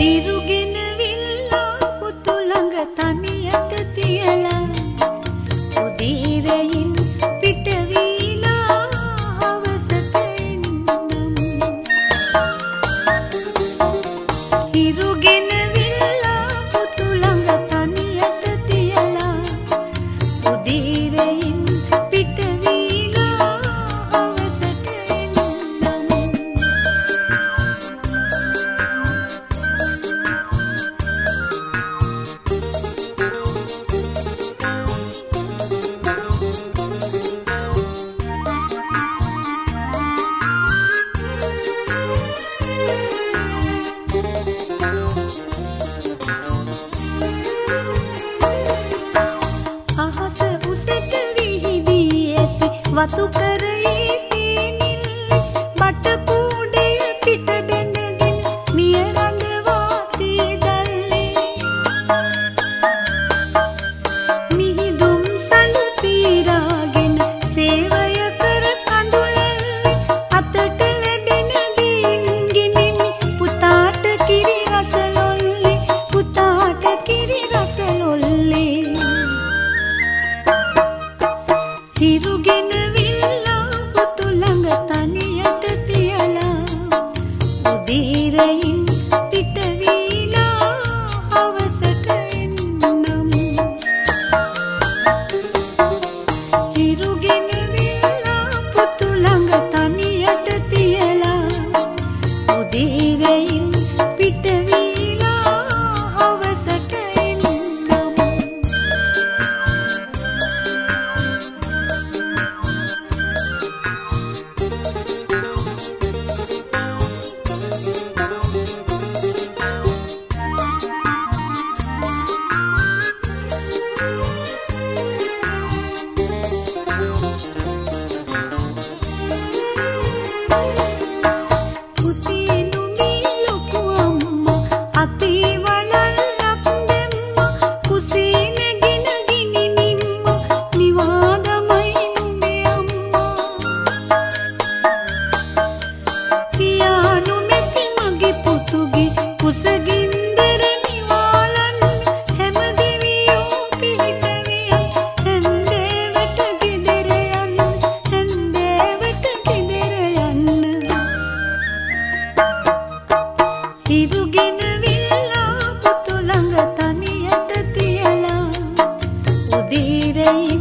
一路给 සතු කරේ තේනිල්. බට පූඩය පිට බැඳගෙන මිය රඳවා තීදල්ලේ මිහිදුම් සලු පීරාගෙන සේවය කර කඳුළල්ලේ අතට ලැබෙන දීන් ගිනිමි පුතාට කිරි රසලොල්ලේ. පුතාට කිරි රසලොල්ලේ. හිරුගෙන උදේරයින් පිට වීලා හවසට එන්නම් හිරුගෙන විල්ලා පුතු ළඟ තනියට තියලා උදේ ඉරුගෙනවිල්ලා පුතු ළඟ තනියට තියලා. උදීරයි